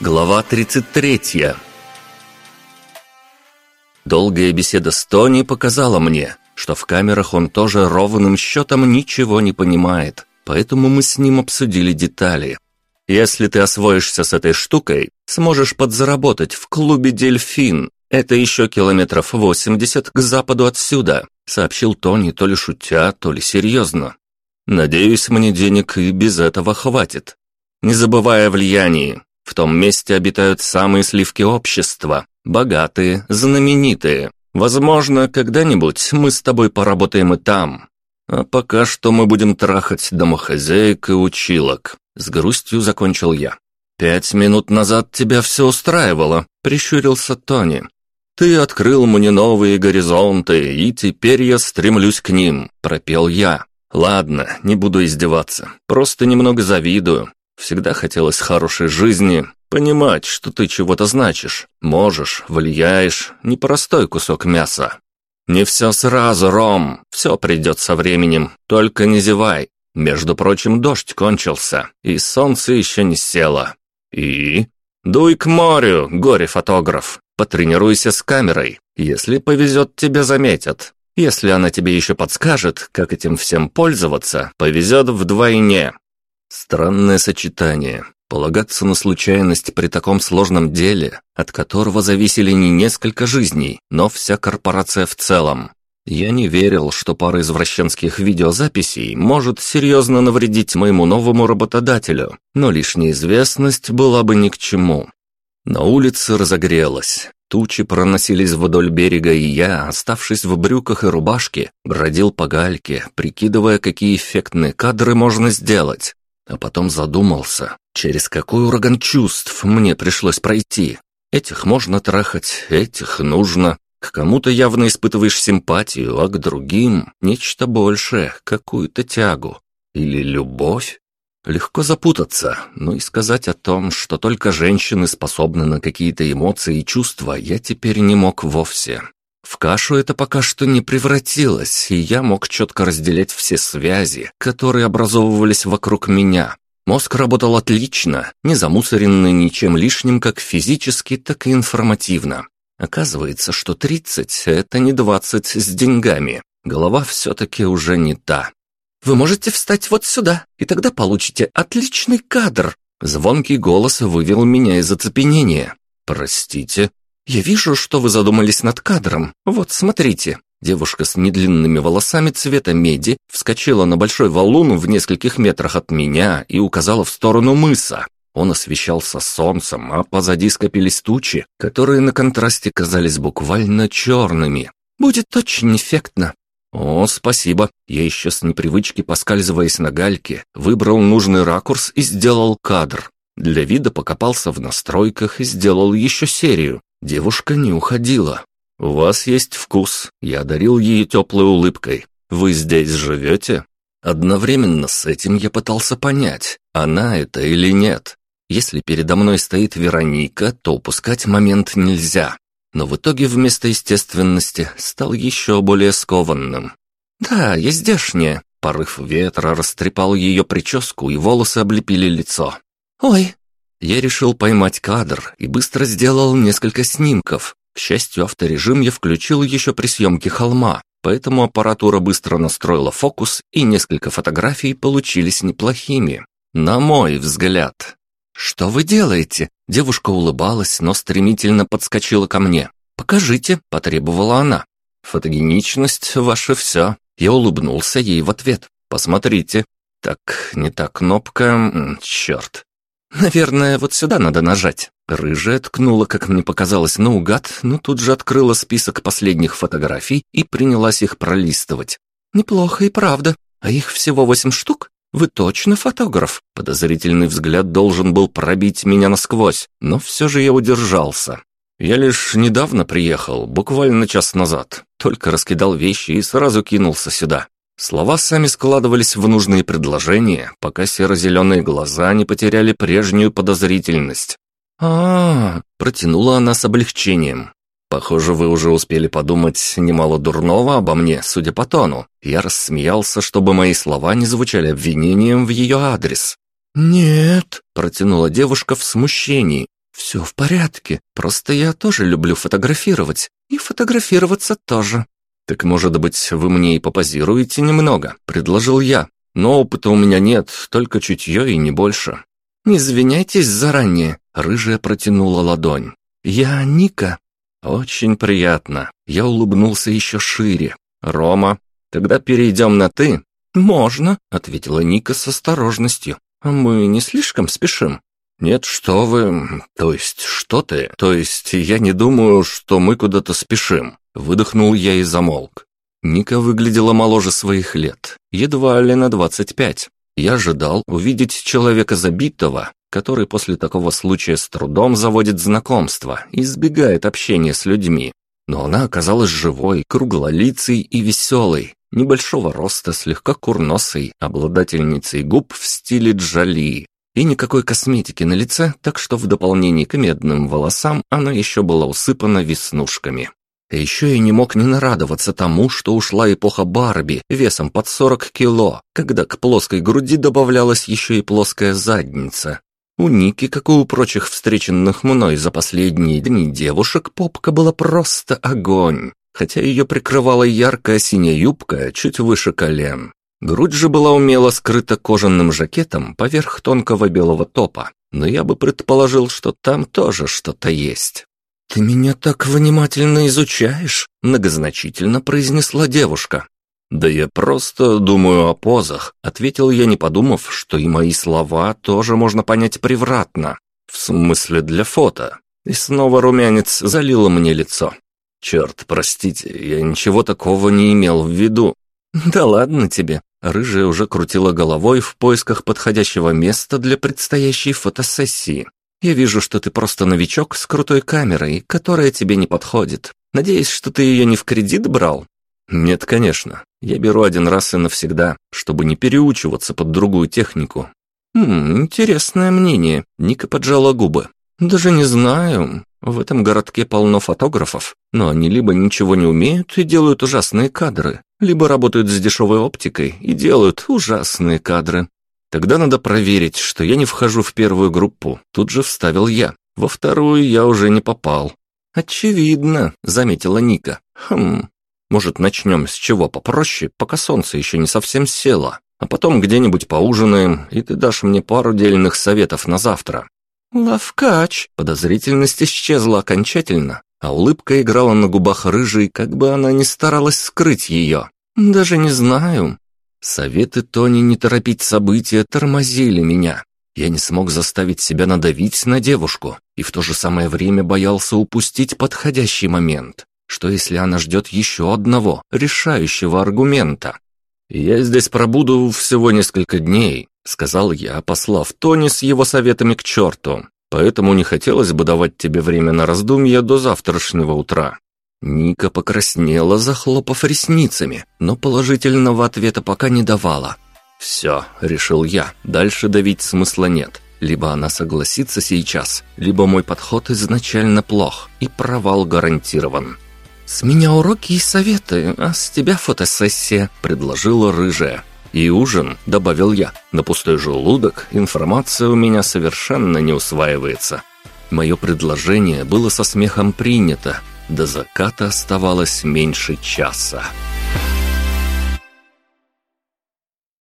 Глава 33 Долгая беседа с Тони показала мне, что в камерах он тоже ровным счетом ничего не понимает, поэтому мы с ним обсудили детали. Если ты освоишься с этой штукой, сможешь подзаработать в клубе «Дельфин». Это еще километров 80 к западу отсюда, сообщил Тони то ли шутя, то ли серьезно. Надеюсь, мне денег и без этого хватит. Не забывая о влиянии, в том месте обитают самые сливки общества, богатые, знаменитые. Возможно, когда-нибудь мы с тобой поработаем и там. А пока что мы будем трахать домохозяек и училок. С грустью закончил я. «Пять минут назад тебя все устраивало», — прищурился Тони. «Ты открыл мне новые горизонты, и теперь я стремлюсь к ним», — пропел я. «Ладно, не буду издеваться, просто немного завидую. Всегда хотелось хорошей жизни, понимать, что ты чего-то значишь, можешь, влияешь, непростой кусок мяса. Не все сразу, Ром, все придет со временем, только не зевай. Между прочим, дождь кончился, и солнце еще не село. И? Дуй к морю, горе-фотограф, потренируйся с камерой. Если повезет, тебя заметят. Если она тебе еще подскажет, как этим всем пользоваться, повезет вдвойне. Странное сочетание. Полагаться на случайность при таком сложном деле, от которого зависели не несколько жизней, но вся корпорация в целом. Я не верил, что пара извращенских видеозаписей может серьезно навредить моему новому работодателю, но лишняя известность была бы ни к чему. На улице разогрелось. Тучи проносились вдоль берега, и я, оставшись в брюках и рубашке, бродил по гальке, прикидывая, какие эффектные кадры можно сделать. А потом задумался, через какой ураган чувств мне пришлось пройти. Этих можно трахать, этих нужно. К кому-то явно испытываешь симпатию, а к другим – нечто большее, какую-то тягу. Или любовь. Легко запутаться, но и сказать о том, что только женщины способны на какие-то эмоции и чувства, я теперь не мог вовсе. В кашу это пока что не превратилось, и я мог четко разделять все связи, которые образовывались вокруг меня. Мозг работал отлично, не замусоренный ничем лишним как физически, так и информативно. Оказывается, что 30 – это не 20 с деньгами. Голова все-таки уже не та. «Вы можете встать вот сюда, и тогда получите отличный кадр!» Звонкий голос вывел меня из оцепенения. «Простите?» «Я вижу, что вы задумались над кадром. Вот, смотрите». Девушка с недлинными волосами цвета меди вскочила на большой валун в нескольких метрах от меня и указала в сторону мыса. Он освещался солнцем, а позади скопились тучи, которые на контрасте казались буквально черными. «Будет очень эффектно». «О, спасибо». Я еще с непривычки, поскальзываясь на гальке, выбрал нужный ракурс и сделал кадр. Для вида покопался в настройках и сделал еще серию. Девушка не уходила. «У вас есть вкус», — я одарил ее теплой улыбкой. «Вы здесь живете?» Одновременно с этим я пытался понять, она это или нет. Если передо мной стоит Вероника, то упускать момент нельзя. Но в итоге вместо естественности стал еще более скованным. «Да, я здешняя». Порыв ветра растрепал ее прическу, и волосы облепили лицо. «Ой, я решил поймать кадр и быстро сделал несколько снимков. К счастью, авторежим я включил еще при съемке холма, поэтому аппаратура быстро настроила фокус, и несколько фотографий получились неплохими. На мой взгляд. «Что вы делаете?» Девушка улыбалась, но стремительно подскочила ко мне. «Покажите», — потребовала она. «Фотогеничность — ваше все». Я улыбнулся ей в ответ. «Посмотрите». «Так, не та кнопка... Черт. «Наверное, вот сюда надо нажать». Рыжая ткнула, как мне показалось, наугад, но тут же открыла список последних фотографий и принялась их пролистывать. «Неплохо и правда. А их всего восемь штук? Вы точно фотограф?» Подозрительный взгляд должен был пробить меня насквозь, но все же я удержался. Я лишь недавно приехал, буквально час назад. Только раскидал вещи и сразу кинулся сюда. Слова сами складывались в нужные предложения, пока серо-зеленые глаза не потеряли прежнюю подозрительность. а, -а, -а протянула она с облегчением. «Похоже, вы уже успели подумать немало дурного обо мне, судя по тону». Я рассмеялся, чтобы мои слова не звучали обвинением в ее адрес. «Нет», — протянула девушка в смущении. «Все в порядке, просто я тоже люблю фотографировать. И фотографироваться тоже». «Так, может быть, вы мне и попозируете немного?» – предложил я. «Но опыта у меня нет, только чутье и не больше». «Не извиняйтесь заранее», – рыжая протянула ладонь. «Я Ника». «Очень приятно». Я улыбнулся еще шире. «Рома, тогда перейдем на «ты». «Можно», — ответила Ника с осторожностью. «А мы не слишком спешим?» «Нет, что вы... То есть, что ты? То есть, я не думаю, что мы куда-то спешим». Выдохнул я и замолк. Ника выглядела моложе своих лет, едва ли на двадцать пять. Я ожидал увидеть человека забитого, который после такого случая с трудом заводит знакомства и избегает общения с людьми. Но она оказалась живой, круглолицей и веселой, небольшого роста, слегка курносой, обладательницей губ в стиле Джоли. И никакой косметики на лице, так что в дополнение к медным волосам она еще была усыпана веснушками. А еще я не мог не нарадоваться тому, что ушла эпоха Барби весом под 40 кило, когда к плоской груди добавлялась еще и плоская задница. У Ники, как и у прочих встреченных мной за последние дни девушек, попка была просто огонь, хотя ее прикрывала яркая синяя юбка чуть выше колен. Грудь же была умело скрыта кожаным жакетом поверх тонкого белого топа, но я бы предположил, что там тоже что-то есть. «Ты меня так внимательно изучаешь», — многозначительно произнесла девушка. «Да я просто думаю о позах», — ответил я, не подумав, что и мои слова тоже можно понять превратно. В смысле для фото. И снова румянец залило мне лицо. «Черт, простите, я ничего такого не имел в виду». «Да ладно тебе». Рыжая уже крутила головой в поисках подходящего места для предстоящей фотосессии. «Я вижу, что ты просто новичок с крутой камерой, которая тебе не подходит. Надеюсь, что ты ее не в кредит брал?» «Нет, конечно. Я беру один раз и навсегда, чтобы не переучиваться под другую технику». «Хм, интересное мнение», — Ника поджала губы. «Даже не знаю. В этом городке полно фотографов, но они либо ничего не умеют и делают ужасные кадры, либо работают с дешевой оптикой и делают ужасные кадры. Тогда надо проверить, что я не вхожу в первую группу. Тут же вставил я. Во вторую я уже не попал. Очевидно, заметила Ника. Хм. Может, начнем с чего попроще, пока солнце еще не совсем село, а потом где-нибудь поужинаем, и ты дашь мне пару дельных советов на завтра. «Лавкач!» Подозрительность исчезла окончательно, а улыбка играла на губах рыжей, как бы она ни старалась скрыть ее. «Даже не знаю». Советы Тони не торопить события тормозили меня. Я не смог заставить себя надавить на девушку и в то же самое время боялся упустить подходящий момент. Что если она ждет еще одного, решающего аргумента? «Я здесь пробуду всего несколько дней», — сказал я, послав Тони с его советами к черту. «Поэтому не хотелось бы давать тебе время на раздумья до завтрашнего утра». Ника покраснела, захлопав ресницами, но положительного ответа пока не давала. «Все», — решил я, — «дальше давить смысла нет. Либо она согласится сейчас, либо мой подход изначально плох, и провал гарантирован». «С меня уроки и советы, а с тебя фотосессия», — предложила рыжая. «И ужин», — добавил я. «На пустой желудок информация у меня совершенно не усваивается». Мое предложение было со смехом принято. До заката оставалось меньше часа.